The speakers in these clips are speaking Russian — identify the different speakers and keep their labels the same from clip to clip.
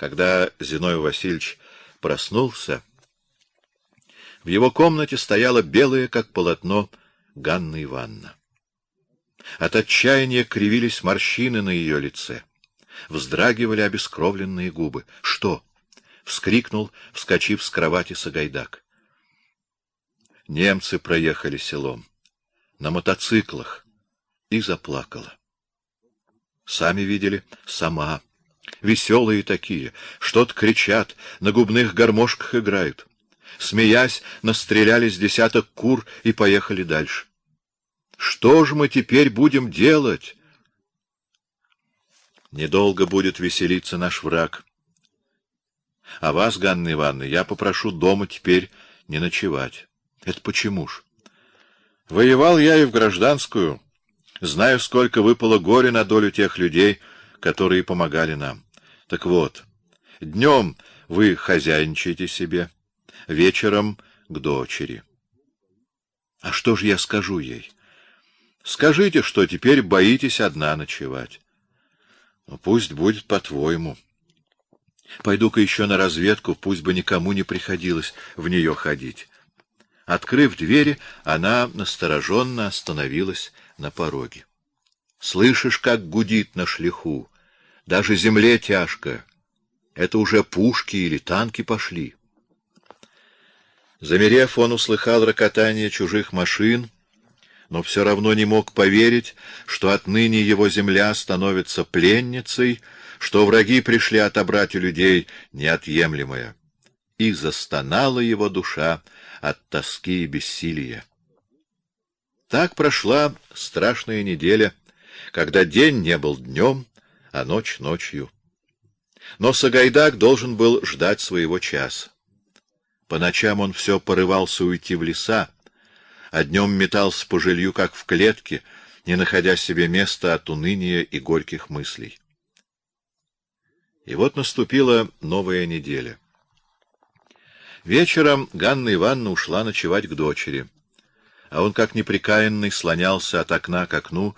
Speaker 1: Когда Зиной Васильевич проснулся, в его комнате стояла белая, как полотно, Ганна Ивановна. От отчаяния кривились морщины на ее лице. Вздрагивали обескровленные губы. «Что?» — вскрикнул, вскочив с кровати Сагайдак. Немцы проехали селом. На мотоциклах. И заплакала. Сами видели? Сама веселые такие, что-то кричат, на губных гармошках играют. Смеясь, настрелялись десяток кур и поехали дальше. Что ж мы теперь будем делать? Недолго будет веселиться наш враг. А вас, Ганна Ивановна, я попрошу дома теперь не ночевать. Это почему ж? Воевал я и в гражданскую. Знаю, сколько выпало горе на долю тех людей, которые помогали нам. Так вот, днем вы хозяйничаете себе, вечером к дочери. А что же я скажу ей? Скажите, что теперь боитесь одна ночевать. Ну, пусть будет по-твоему. Пойду-ка еще на разведку, пусть бы никому не приходилось в нее ходить. Открыв двери, она настороженно остановилась на пороге. Слышишь, как гудит на шлиху? Даже земле тяжко. Это уже пушки или танки пошли. Замерев, он услыхал рокотание чужих машин, но все равно не мог поверить, что отныне его земля становится пленницей, что враги пришли отобрать у людей неотъемлемое. И застонала его душа от тоски и бессилия. Так прошла страшная неделя, когда день не был днем, а ночь ночью. Но Сагайдак должен был ждать своего часа. По ночам он все порывался уйти в леса, а днем метался по жилью, как в клетке, не находя себе места от уныния и горьких мыслей. И вот наступила новая неделя. Вечером Ганна Ивановна ушла ночевать к дочери, а он, как неприкаянный, слонялся от окна к окну,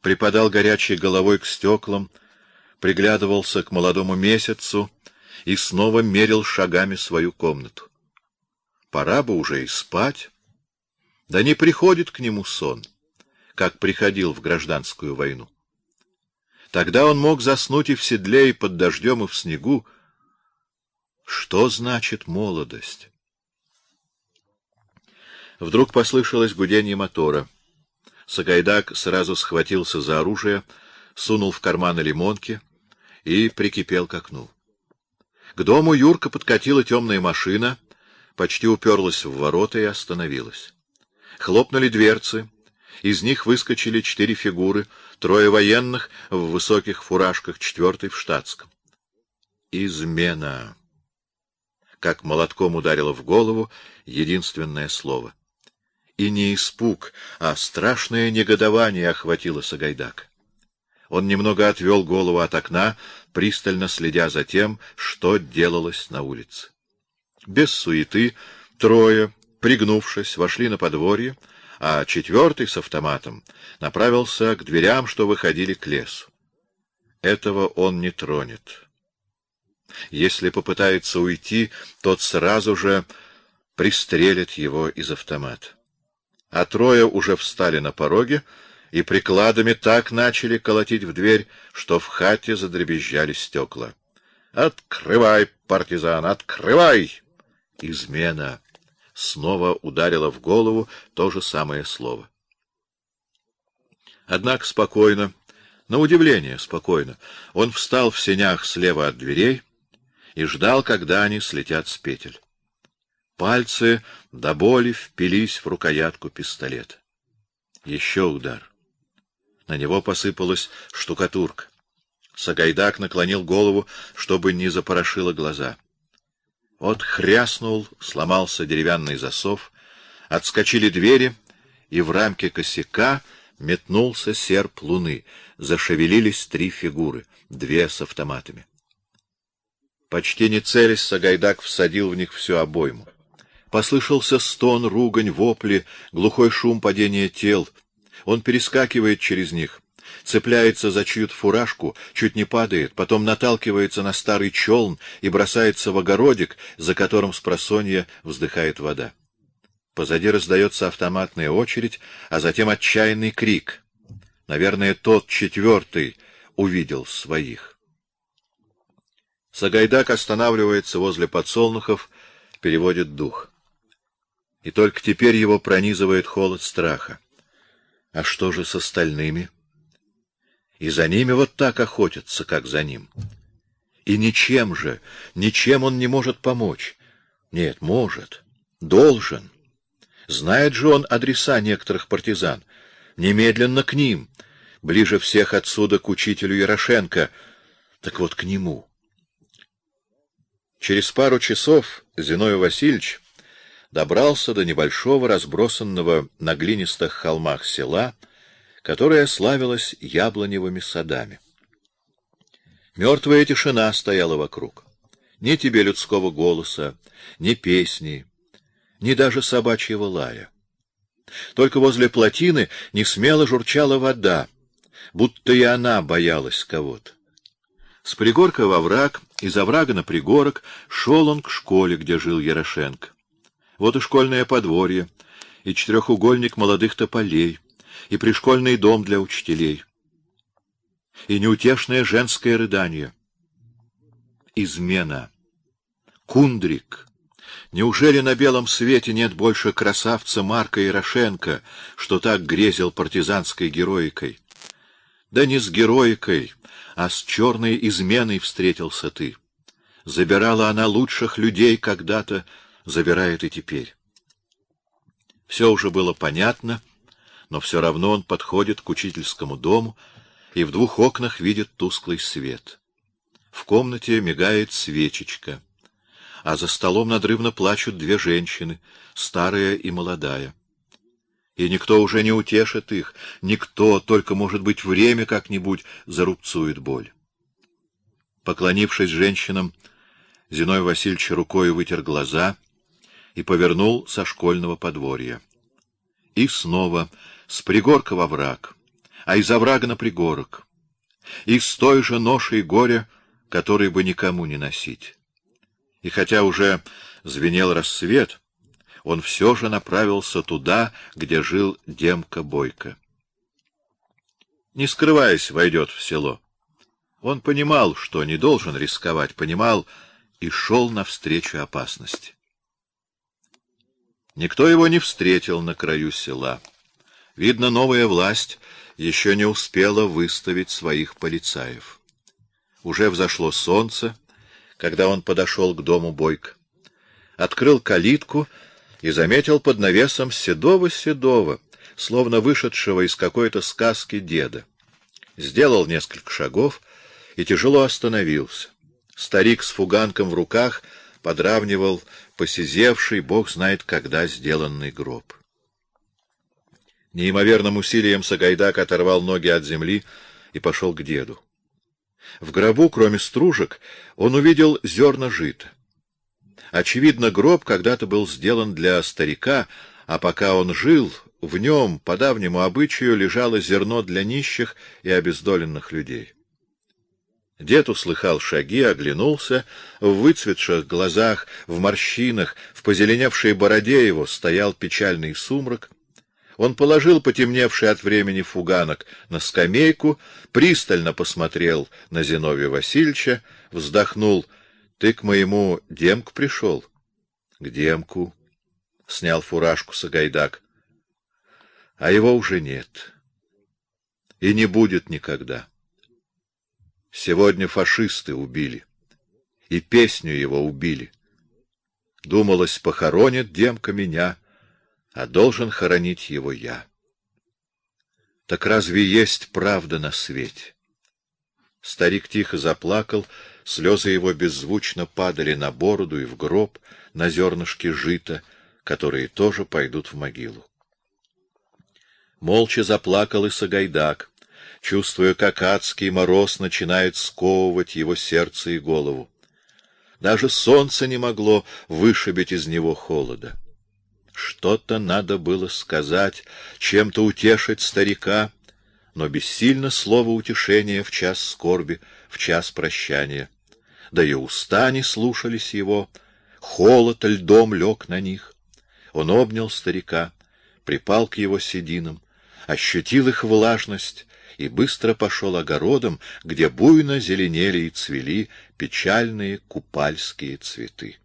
Speaker 1: припадал горячей головой к стеклам, приглядывался к молодому месяцу и снова мерил шагами свою комнату. Пора бы уже и спать. Да не приходит к нему сон, как приходил в гражданскую войну. Тогда он мог заснуть и в седле, и под дождем, и в снегу. Что значит молодость? Вдруг послышалось гудение мотора. Сагайдак сразу схватился за оружие, сунул в карманы лимонки и прикипел к окну. К дому Юрка подкатила темная машина, почти уперлась в ворота и остановилась. Хлопнули дверцы, из них выскочили четыре фигуры, трое военных в высоких фуражках, четвертый в штатском. Измена. Как молотком ударило в голову единственное слово — и не испуг, а страшное негодование охватило Сагайдак. Он немного отвел голову от окна, пристально следя за тем, что делалось на улице. Без суеты трое, пригнувшись, вошли на подворье, а четвертый с автоматом направился к дверям, что выходили к лесу. Этого он не тронет. Если попытается уйти, тот сразу же пристрелит его из автомата а трое уже встали на пороге и прикладами так начали колотить в дверь, что в хате задребезжали стекла. «Открывай, партизан, открывай!» Измена. Снова ударило в голову то же самое слово. Однако спокойно, на удивление спокойно, он встал в сенях слева от дверей и ждал, когда они слетят с петель. Пальцы до боли впились в рукоятку пистолета. Еще удар. На него посыпалась штукатурка. Сагайдак наклонил голову, чтобы не запорошило глаза. Вот хряснул, сломался деревянный засов, отскочили двери, и в рамке косяка метнулся серп луны. Зашевелились три фигуры, две с автоматами. Почти не целясь, Сагайдак всадил в них всю обойму. Послышался стон, ругань, вопли, глухой шум падения тел. Он перескакивает через них, цепляется за чью-то фуражку, чуть не падает, потом наталкивается на старый челн и бросается в огородик, за которым с просонья вздыхает вода. Позади раздается автоматная очередь, а затем отчаянный крик. Наверное, тот четвертый увидел своих. Сагайдак останавливается возле подсолнухов, переводит дух. И только теперь его пронизывает холод страха. А что же с остальными? И за ними вот так охотятся, как за ним. И ничем же, ничем он не может помочь. Нет, может, должен. Знает же он адреса некоторых партизан. Немедленно к ним, ближе всех отсюда к учителю Ярошенко. Так вот к нему. Через пару часов Зиной Васильевич добрался до небольшого разбросанного на глинистых холмах села, которое славилось яблоневыми садами. Мертвая тишина стояла вокруг. Ни тебе людского голоса, ни песни, ни даже собачьего лая. Только возле плотины не смело журчала вода, будто и она боялась кого-то. С пригорка во враг, из оврага на пригорок шел он к школе, где жил Ярошенко. Вот и школьное подворье, и четырехугольник молодых тополей, и пришкольный дом для учителей, и неутешное женское рыдание. Измена. Кундрик. Неужели на белом свете нет больше красавца Марка Ярошенко, что так грезил партизанской героикой? Да не с героикой, а с черной изменой встретился ты. Забирала она лучших людей когда-то, забирает и теперь. Все уже было понятно, но все равно он подходит к учительскому дому и в двух окнах видит тусклый свет. В комнате мигает свечечка, а за столом надрывно плачут две женщины, старая и молодая. И никто уже не утешит их, никто, только, может быть, время как-нибудь зарубцует боль. Поклонившись женщинам, Зиной Васильевич рукой вытер глаза и повернул со школьного подворья. И снова с пригорка во враг, а из оврага на пригорок, и с той же ношей горя, который бы никому не носить. И хотя уже звенел рассвет, он все же направился туда, где жил Демка Бойко. Не скрываясь, войдет в село. Он понимал, что не должен рисковать, понимал и шел навстречу опасности. Никто его не встретил на краю села. Видно, новая власть еще не успела выставить своих полицаев. Уже взошло солнце, когда он подошел к дому Бойко. Открыл калитку и заметил под навесом седого-седого, словно вышедшего из какой-то сказки деда. Сделал несколько шагов и тяжело остановился. Старик с фуганком в руках подравнивал посизевший, бог знает когда сделанный гроб. Неимоверным усилием Сагайдак оторвал ноги от земли и пошел к деду. В гробу, кроме стружек, он увидел зерна жита. Очевидно, гроб когда-то был сделан для старика, а пока он жил, в нем, по давнему обычаю, лежало зерно для нищих и обездоленных людей. Дед услыхал шаги, оглянулся, в выцветших глазах, в морщинах, в позеленевшей бороде его стоял печальный сумрак. Он положил потемневший от времени фуганок на скамейку, пристально посмотрел на Зиновия Васильевича, вздохнул — ты к моему Демку пришел? — К Демку. — снял фуражку Сагайдак. — А его уже нет. И не будет никогда. Сегодня фашисты убили. И песню его убили. Думалось, похоронит Демка меня, а должен хоронить его я. Так разве есть правда на свете? Старик тихо заплакал, Слезы его беззвучно падали на бороду и в гроб, на зернышки жита, которые тоже пойдут в могилу. Молча заплакал и Сагайдак, чувствуя, как адский мороз начинает сковывать его сердце и голову. Даже солнце не могло вышибить из него холода. Что-то надо было сказать, чем-то утешить старика, но бессильно слово утешения в час скорби, в час прощания. Да и уста не слушались его, холод льдом лег на них. Он обнял старика, припал к его сединам, ощутил их влажность и быстро пошел огородом, где буйно зеленели и цвели печальные купальские цветы.